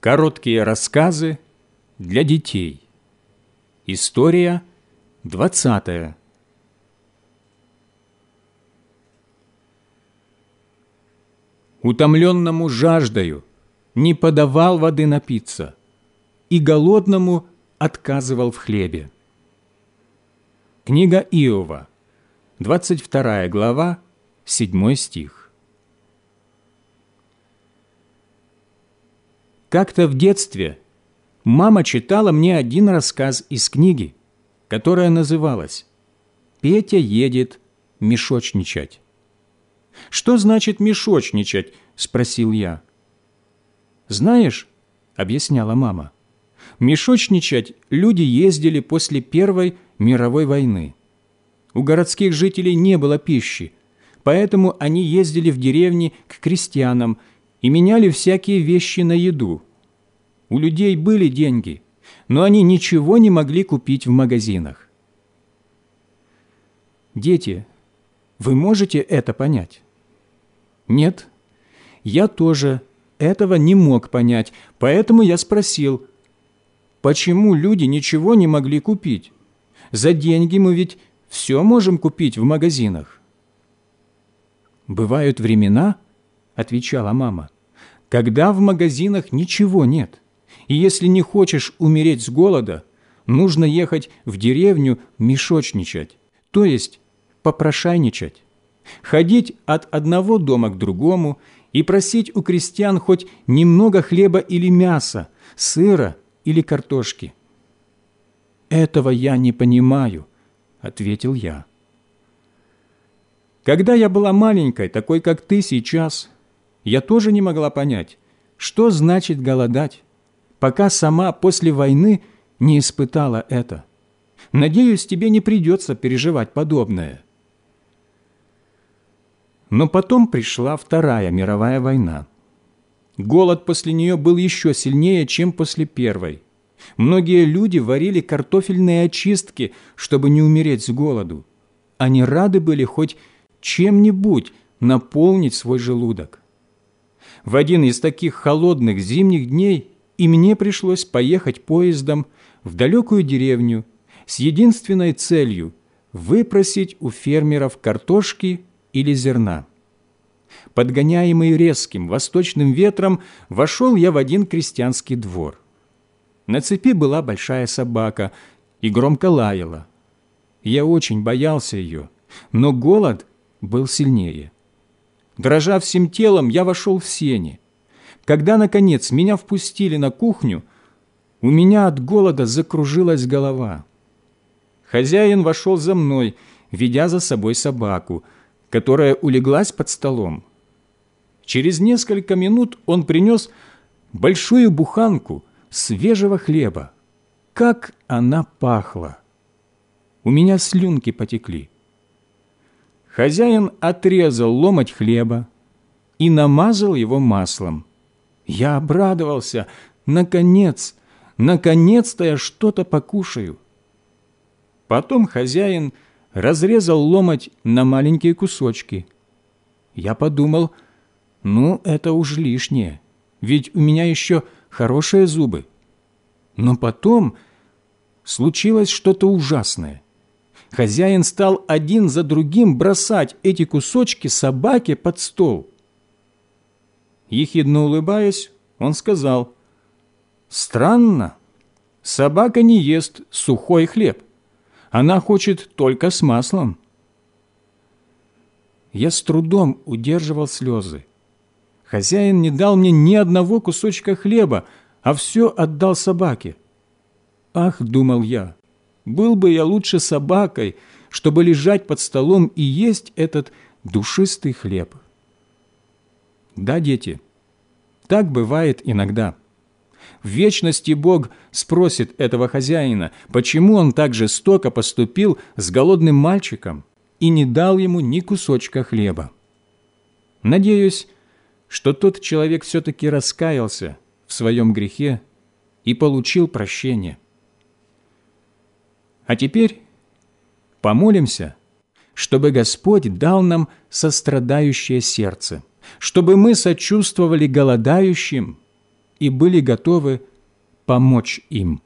Короткие рассказы для детей. История двадцатая. Утомленному жаждою не подавал воды напиться, и голодному отказывал в хлебе. Книга Иова, 22 глава, 7 стих. Как-то в детстве мама читала мне один рассказ из книги, которая называлась «Петя едет мешочничать». «Что значит мешочничать?» – спросил я. «Знаешь, – объясняла мама, – мешочничать люди ездили после Первой мировой войны. У городских жителей не было пищи, поэтому они ездили в деревни к крестьянам и меняли всякие вещи на еду. У людей были деньги, но они ничего не могли купить в магазинах. Дети, вы можете это понять? Нет, я тоже этого не мог понять, поэтому я спросил, почему люди ничего не могли купить? За деньги мы ведь все можем купить в магазинах. «Бывают времена, — отвечала мама, — когда в магазинах ничего нет, и если не хочешь умереть с голода, нужно ехать в деревню мешочничать, то есть попрошайничать, ходить от одного дома к другому и просить у крестьян хоть немного хлеба или мяса, сыра или картошки. «Этого я не понимаю», — ответил я. Когда я была маленькой, такой как ты сейчас, я тоже не могла понять, что значит голодать, пока сама после войны не испытала это. Надеюсь, тебе не придется переживать подобное. Но потом пришла Вторая мировая война. Голод после нее был еще сильнее, чем после Первой. Многие люди варили картофельные очистки, чтобы не умереть с голоду. Они рады были хоть чем-нибудь наполнить свой желудок. В один из таких холодных зимних дней и мне пришлось поехать поездом в далекую деревню с единственной целью – выпросить у фермеров картошки или зерна. Подгоняемый резким восточным ветром, вошел я в один крестьянский двор. На цепи была большая собака и громко лаяла. Я очень боялся ее, но голод был сильнее. Дрожа всем телом, я вошел в сени. Когда, наконец, меня впустили на кухню, у меня от голода закружилась голова. Хозяин вошел за мной, ведя за собой собаку – которая улеглась под столом. Через несколько минут он принес большую буханку свежего хлеба. Как она пахла! У меня слюнки потекли. Хозяин отрезал ломоть хлеба и намазал его маслом. Я обрадовался. Наконец, наконец-то я что-то покушаю. Потом хозяин разрезал ломоть на маленькие кусочки. Я подумал, ну, это уж лишнее, ведь у меня еще хорошие зубы. Но потом случилось что-то ужасное. Хозяин стал один за другим бросать эти кусочки собаке под стол. Ехидно улыбаясь, он сказал, «Странно, собака не ест сухой хлеб. Она хочет только с маслом. Я с трудом удерживал слезы. Хозяин не дал мне ни одного кусочка хлеба, а все отдал собаке. Ах, думал я, был бы я лучше собакой, чтобы лежать под столом и есть этот душистый хлеб. Да, дети, так бывает иногда. В вечности Бог спросит этого хозяина, почему он так жестоко поступил с голодным мальчиком и не дал ему ни кусочка хлеба. Надеюсь, что тот человек все-таки раскаялся в своем грехе и получил прощение. А теперь помолимся, чтобы Господь дал нам сострадающее сердце, чтобы мы сочувствовали голодающим, и были готовы помочь им.